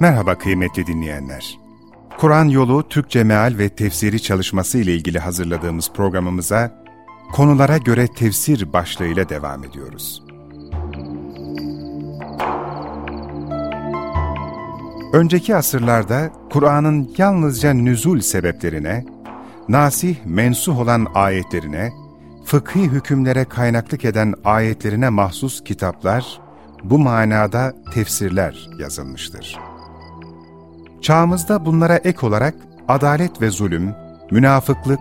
Merhaba kıymetli dinleyenler. Kur'an yolu Türkçe meal ve tefsiri çalışması ile ilgili hazırladığımız programımıza konulara göre tefsir başlığıyla devam ediyoruz. Önceki asırlarda Kur'an'ın yalnızca nüzul sebeplerine, nasih mensuh olan ayetlerine, fıkhi hükümlere kaynaklık eden ayetlerine mahsus kitaplar, bu manada tefsirler yazılmıştır. Çağımızda bunlara ek olarak adalet ve zulüm, münafıklık,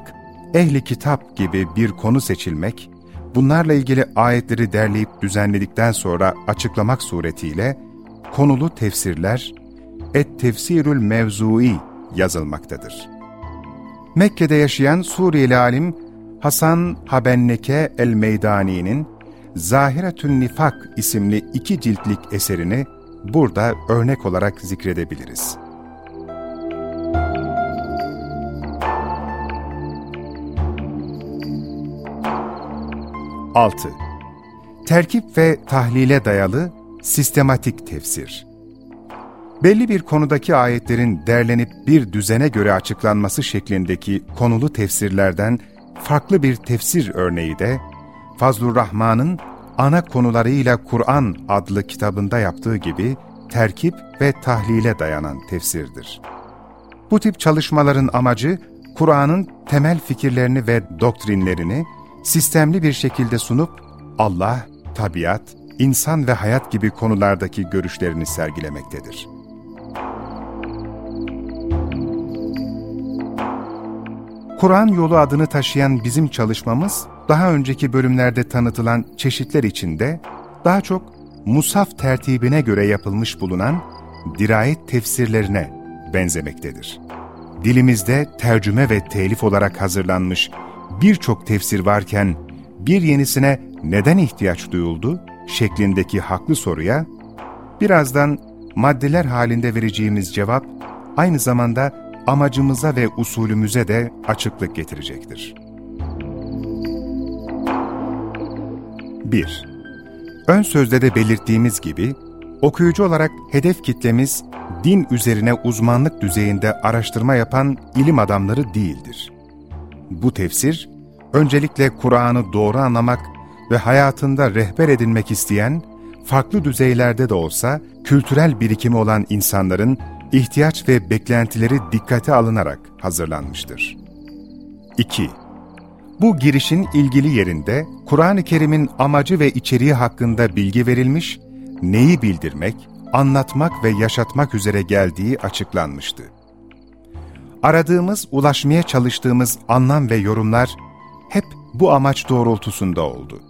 ehli kitap gibi bir konu seçilmek, bunlarla ilgili ayetleri derleyip düzenledikten sonra açıklamak suretiyle konulu tefsirler, Et-Tefsirül Mevzui yazılmaktadır. Mekke'de yaşayan Suriyeli alim Hasan Habenneke el-Meydani'nin Zahiretün Nifak isimli iki ciltlik eserini burada örnek olarak zikredebiliriz. 6. Terkip ve tahlile dayalı sistematik tefsir. Belli bir konudaki ayetlerin derlenip bir düzene göre açıklanması şeklindeki konulu tefsirlerden farklı bir tefsir örneği de Fazlur Rahman'ın ana konularıyla Kur'an adlı kitabında yaptığı gibi terkip ve tahlile dayanan tefsirdir. Bu tip çalışmaların amacı Kur'an'ın temel fikirlerini ve doktrinlerini sistemli bir şekilde sunup Allah, tabiat, insan ve hayat gibi konulardaki görüşlerini sergilemektedir. Kur'an yolu adını taşıyan bizim çalışmamız, daha önceki bölümlerde tanıtılan çeşitler içinde daha çok musaf tertibine göre yapılmış bulunan dirayet tefsirlerine benzemektedir. Dilimizde tercüme ve telif olarak hazırlanmış birçok tefsir varken bir yenisine neden ihtiyaç duyuldu şeklindeki haklı soruya, birazdan maddeler halinde vereceğimiz cevap aynı zamanda amacımıza ve usulümüze de açıklık getirecektir. 1. Ön sözde de belirttiğimiz gibi, okuyucu olarak hedef kitlemiz, din üzerine uzmanlık düzeyinde araştırma yapan ilim adamları değildir. Bu tefsir, öncelikle Kur'an'ı doğru anlamak ve hayatında rehber edinmek isteyen, farklı düzeylerde de olsa kültürel birikimi olan insanların ihtiyaç ve beklentileri dikkate alınarak hazırlanmıştır. 2. Bu girişin ilgili yerinde Kur'an-ı Kerim'in amacı ve içeriği hakkında bilgi verilmiş, neyi bildirmek, anlatmak ve yaşatmak üzere geldiği açıklanmıştı aradığımız, ulaşmaya çalıştığımız anlam ve yorumlar hep bu amaç doğrultusunda oldu.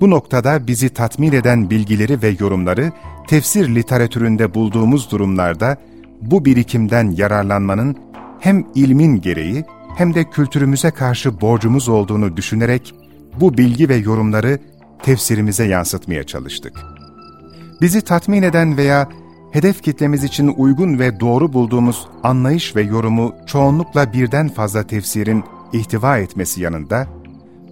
Bu noktada bizi tatmin eden bilgileri ve yorumları tefsir literatüründe bulduğumuz durumlarda bu birikimden yararlanmanın hem ilmin gereği hem de kültürümüze karşı borcumuz olduğunu düşünerek bu bilgi ve yorumları tefsirimize yansıtmaya çalıştık. Bizi tatmin eden veya hedef kitlemiz için uygun ve doğru bulduğumuz anlayış ve yorumu çoğunlukla birden fazla tefsirin ihtiva etmesi yanında,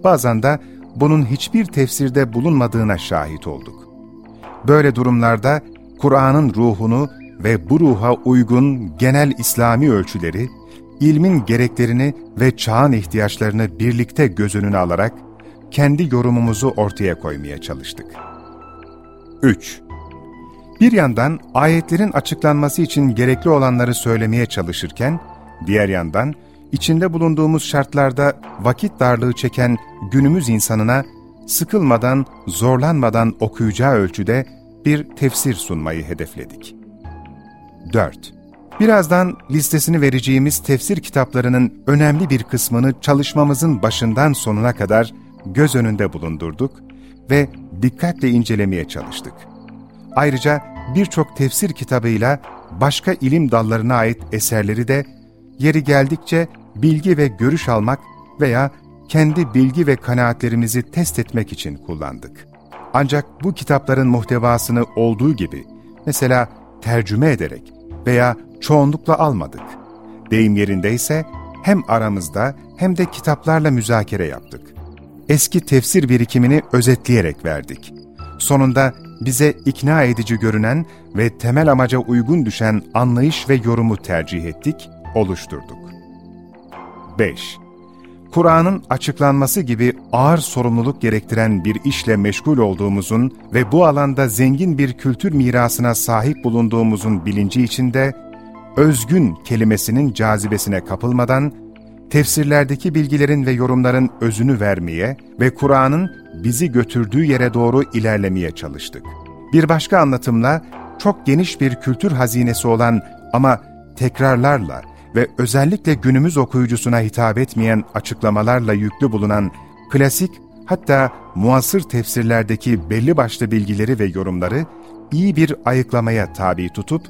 bazen de bunun hiçbir tefsirde bulunmadığına şahit olduk. Böyle durumlarda Kur'an'ın ruhunu ve bu ruha uygun genel İslami ölçüleri, ilmin gereklerini ve çağın ihtiyaçlarını birlikte göz önüne alarak kendi yorumumuzu ortaya koymaya çalıştık. 3. Bir yandan ayetlerin açıklanması için gerekli olanları söylemeye çalışırken, diğer yandan içinde bulunduğumuz şartlarda vakit darlığı çeken günümüz insanına sıkılmadan, zorlanmadan okuyacağı ölçüde bir tefsir sunmayı hedefledik. 4. Birazdan listesini vereceğimiz tefsir kitaplarının önemli bir kısmını çalışmamızın başından sonuna kadar göz önünde bulundurduk ve dikkatle incelemeye çalıştık. Ayrıca birçok tefsir kitabıyla başka ilim dallarına ait eserleri de yeri geldikçe bilgi ve görüş almak veya kendi bilgi ve kanaatlerimizi test etmek için kullandık. Ancak bu kitapların muhtevasını olduğu gibi, mesela tercüme ederek veya çoğunlukla almadık. Deyim yerindeyse hem aramızda hem de kitaplarla müzakere yaptık. Eski tefsir birikimini özetleyerek verdik. Sonunda bize ikna edici görünen ve temel amaca uygun düşen anlayış ve yorumu tercih ettik, oluşturduk. 5. Kur'an'ın açıklanması gibi ağır sorumluluk gerektiren bir işle meşgul olduğumuzun ve bu alanda zengin bir kültür mirasına sahip bulunduğumuzun bilinci içinde, özgün kelimesinin cazibesine kapılmadan, tefsirlerdeki bilgilerin ve yorumların özünü vermeye ve Kur'an'ın bizi götürdüğü yere doğru ilerlemeye çalıştık. Bir başka anlatımla, çok geniş bir kültür hazinesi olan ama tekrarlarla, ve özellikle günümüz okuyucusuna hitap etmeyen açıklamalarla yüklü bulunan klasik hatta muasır tefsirlerdeki belli başlı bilgileri ve yorumları iyi bir ayıklamaya tabi tutup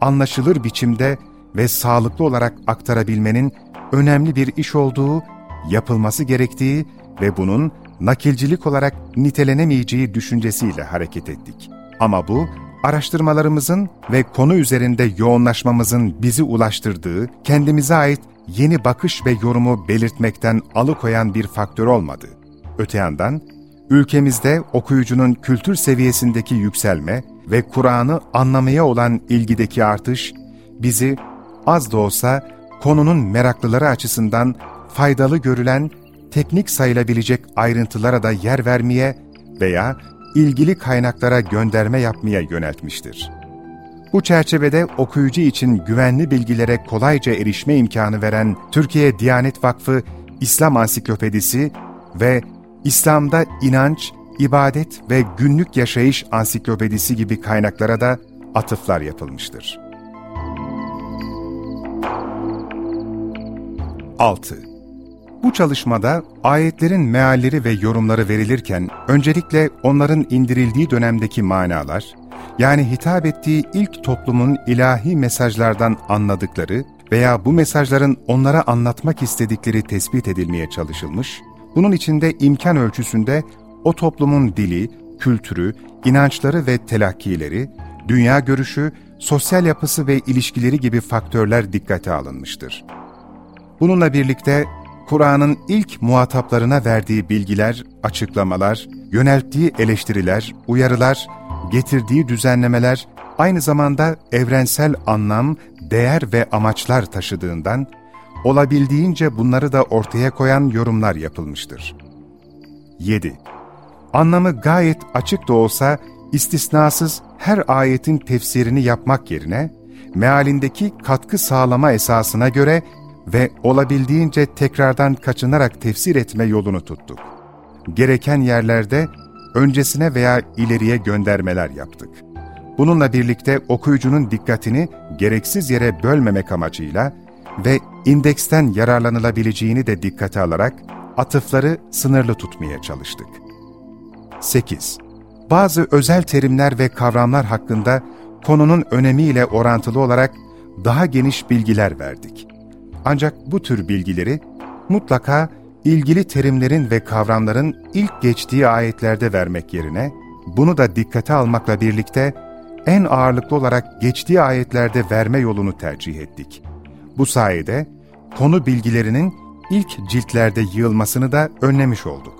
anlaşılır biçimde ve sağlıklı olarak aktarabilmenin önemli bir iş olduğu, yapılması gerektiği ve bunun nakilcilik olarak nitelenemeyeceği düşüncesiyle hareket ettik. Ama bu, araştırmalarımızın ve konu üzerinde yoğunlaşmamızın bizi ulaştırdığı, kendimize ait yeni bakış ve yorumu belirtmekten alıkoyan bir faktör olmadı. Öte yandan, ülkemizde okuyucunun kültür seviyesindeki yükselme ve Kur'an'ı anlamaya olan ilgideki artış, bizi az da olsa konunun meraklıları açısından faydalı görülen, teknik sayılabilecek ayrıntılara da yer vermeye veya ilgili kaynaklara gönderme yapmaya yöneltmiştir. Bu çerçevede okuyucu için güvenli bilgilere kolayca erişme imkanı veren Türkiye Diyanet Vakfı İslam Ansiklopedisi ve İslam'da İnanç, İbadet ve Günlük Yaşayış Ansiklopedisi gibi kaynaklara da atıflar yapılmıştır. 6. Bu çalışmada ayetlerin mealleri ve yorumları verilirken öncelikle onların indirildiği dönemdeki manalar, yani hitap ettiği ilk toplumun ilahi mesajlardan anladıkları veya bu mesajların onlara anlatmak istedikleri tespit edilmeye çalışılmış, bunun içinde imkan ölçüsünde o toplumun dili, kültürü, inançları ve telakkileri, dünya görüşü, sosyal yapısı ve ilişkileri gibi faktörler dikkate alınmıştır. Bununla birlikte Kur'an'ın ilk muhataplarına verdiği bilgiler, açıklamalar, yönelttiği eleştiriler, uyarılar, getirdiği düzenlemeler aynı zamanda evrensel anlam, değer ve amaçlar taşıdığından, olabildiğince bunları da ortaya koyan yorumlar yapılmıştır. 7. Anlamı gayet açık da olsa istisnasız her ayetin tefsirini yapmak yerine, mealindeki katkı sağlama esasına göre ve olabildiğince tekrardan kaçınarak tefsir etme yolunu tuttuk. Gereken yerlerde öncesine veya ileriye göndermeler yaptık. Bununla birlikte okuyucunun dikkatini gereksiz yere bölmemek amacıyla ve indeksten yararlanılabileceğini de dikkate alarak atıfları sınırlı tutmaya çalıştık. 8. Bazı özel terimler ve kavramlar hakkında konunun önemiyle orantılı olarak daha geniş bilgiler verdik. Ancak bu tür bilgileri mutlaka ilgili terimlerin ve kavramların ilk geçtiği ayetlerde vermek yerine, bunu da dikkate almakla birlikte en ağırlıklı olarak geçtiği ayetlerde verme yolunu tercih ettik. Bu sayede konu bilgilerinin ilk ciltlerde yığılmasını da önlemiş olduk.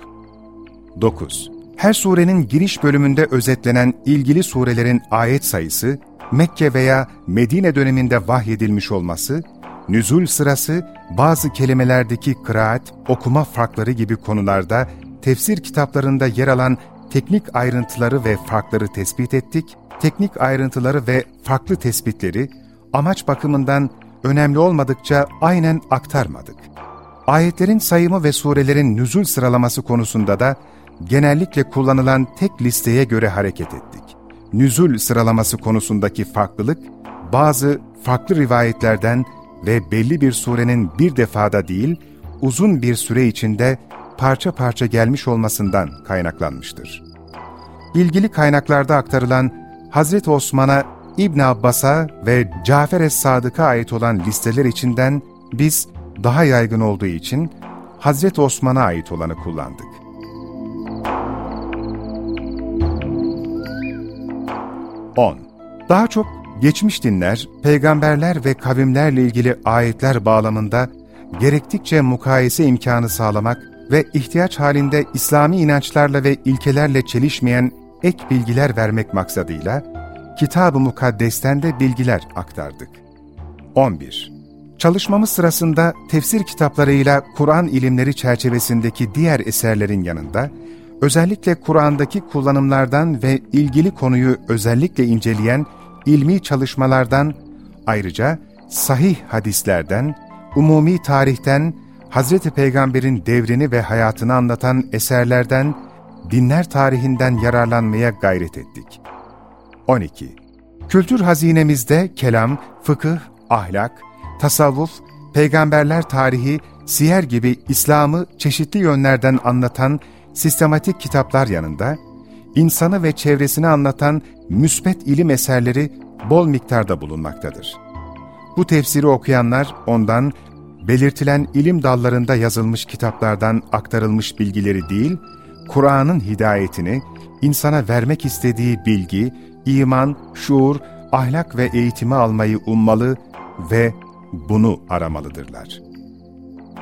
9. Her surenin giriş bölümünde özetlenen ilgili surelerin ayet sayısı, Mekke veya Medine döneminde vahyedilmiş olması, nüzul sırası, bazı kelimelerdeki kıraat, okuma farkları gibi konularda tefsir kitaplarında yer alan teknik ayrıntıları ve farkları tespit ettik, teknik ayrıntıları ve farklı tespitleri amaç bakımından önemli olmadıkça aynen aktarmadık. Ayetlerin sayımı ve surelerin nüzul sıralaması konusunda da genellikle kullanılan tek listeye göre hareket ettik. Nüzul sıralaması konusundaki farklılık, bazı farklı rivayetlerden ve belli bir surenin bir defada değil, uzun bir süre içinde parça parça gelmiş olmasından kaynaklanmıştır. İlgili kaynaklarda aktarılan Hazreti Osman'a İbn Abbas'a ve Cafer es-Sadık'a ait olan listeler içinden biz daha yaygın olduğu için Hazreti Osman'a ait olanı kullandık. 10. Daha çok geçmiş dinler, peygamberler ve kavimlerle ilgili ayetler bağlamında gerektikçe mukayese imkanı sağlamak ve ihtiyaç halinde İslami inançlarla ve ilkelerle çelişmeyen ek bilgiler vermek maksadıyla Kitab-ı Mukaddes'ten de bilgiler aktardık. 11. Çalışmamız sırasında tefsir kitaplarıyla Kur'an ilimleri çerçevesindeki diğer eserlerin yanında, özellikle Kur'an'daki kullanımlardan ve ilgili konuyu özellikle inceleyen ilmi çalışmalardan, ayrıca sahih hadislerden, umumi tarihten, Hazreti Peygamber'in devrini ve hayatını anlatan eserlerden, dinler tarihinden yararlanmaya gayret ettik. 12. Kültür hazinemizde kelam, fıkıh, ahlak, tasavvuf, peygamberler tarihi, siyer gibi İslam'ı çeşitli yönlerden anlatan sistematik kitaplar yanında, insanı ve çevresini anlatan müsbet ilim eserleri bol miktarda bulunmaktadır. Bu tefsiri okuyanlar ondan belirtilen ilim dallarında yazılmış kitaplardan aktarılmış bilgileri değil, Kur'an'ın hidayetini, insana vermek istediği bilgi, iman, şuur, ahlak ve eğitimi almayı ummalı ve bunu aramalıdırlar.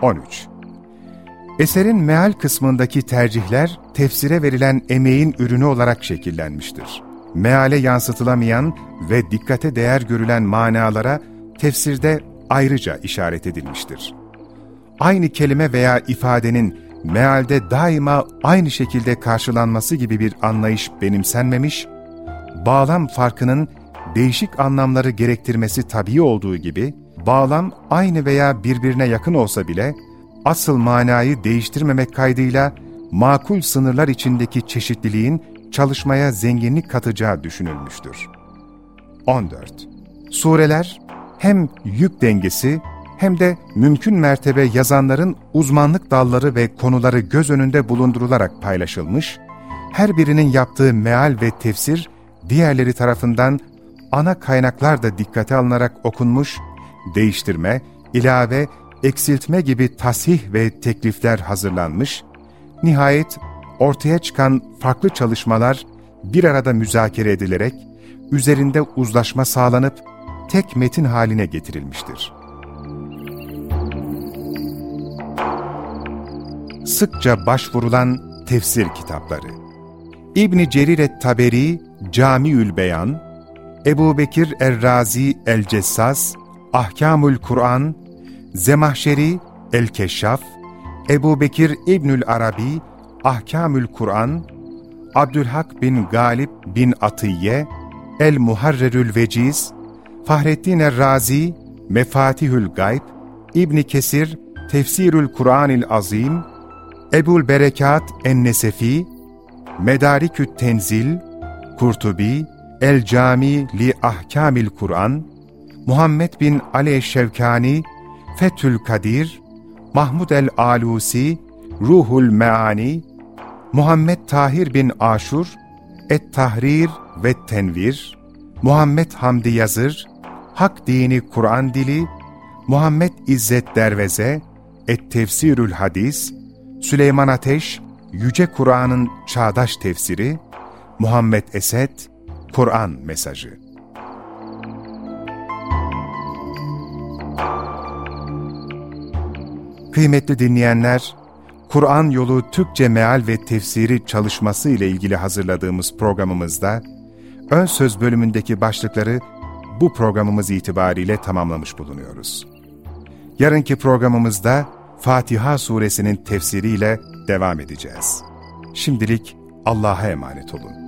13. Eserin meal kısmındaki tercihler, tefsire verilen emeğin ürünü olarak şekillenmiştir. Meale yansıtılamayan ve dikkate değer görülen manalara tefsirde ayrıca işaret edilmiştir. Aynı kelime veya ifadenin mealde daima aynı şekilde karşılanması gibi bir anlayış benimsenmemiş, bağlam farkının değişik anlamları gerektirmesi tabii olduğu gibi, bağlam aynı veya birbirine yakın olsa bile, asıl manayı değiştirmemek kaydıyla makul sınırlar içindeki çeşitliliğin çalışmaya zenginlik katacağı düşünülmüştür. 14. Sureler hem yük dengesi hem de mümkün mertebe yazanların uzmanlık dalları ve konuları göz önünde bulundurularak paylaşılmış, her birinin yaptığı meal ve tefsir, diğerleri tarafından ana kaynaklar da dikkate alınarak okunmuş, değiştirme, ilave, eksiltme gibi tasih ve teklifler hazırlanmış, nihayet ortaya çıkan farklı çalışmalar bir arada müzakere edilerek, üzerinde uzlaşma sağlanıp tek metin haline getirilmiştir. Sıkça başvurulan tefsir kitapları İbni Cerir et-Taberi, Camiül Beyan, Ebu Bekir Er-Razi El-Cessas, Ahkamül Kur'an, Zemahşeri El-Keşşaf, Ebu Bekir İbnül Arabi, Ahkamül Kur'an, Abdülhak bin Galip bin Atiye, El-Muharrerül Veciz, Fahrettin Er-Razi, Mefatihül Gayb, İbni Kesir, Tefsirül Kur'anil Azim, Ebul Berekat En-Nesefi, Medarikü't Tenzil, Kurtubi, El Cami li Ahkamil Kur'an, Muhammed bin Ali Şevkani, Fethül Kadir, Mahmud el-Alusi, Ruhul Meani, Muhammed Tahir bin Aşur, Et-Tahrir ve Tenvir, Muhammed Hamdi Yazır, Hak Dini Kur'an Dili, Muhammed İzzet Derveze, Et-Tefsirül Hadis, Süleyman Ateş, Yüce Kur'an'ın Çağdaş Tefsiri, Muhammed Esed, Kur'an Mesajı Kıymetli dinleyenler, Kur'an Yolu Türkçe Meal ve Tefsiri çalışması ile ilgili hazırladığımız programımızda, ön söz bölümündeki başlıkları bu programımız itibariyle tamamlamış bulunuyoruz. Yarınki programımızda Fatiha suresinin tefsiriyle devam edeceğiz. Şimdilik Allah'a emanet olun.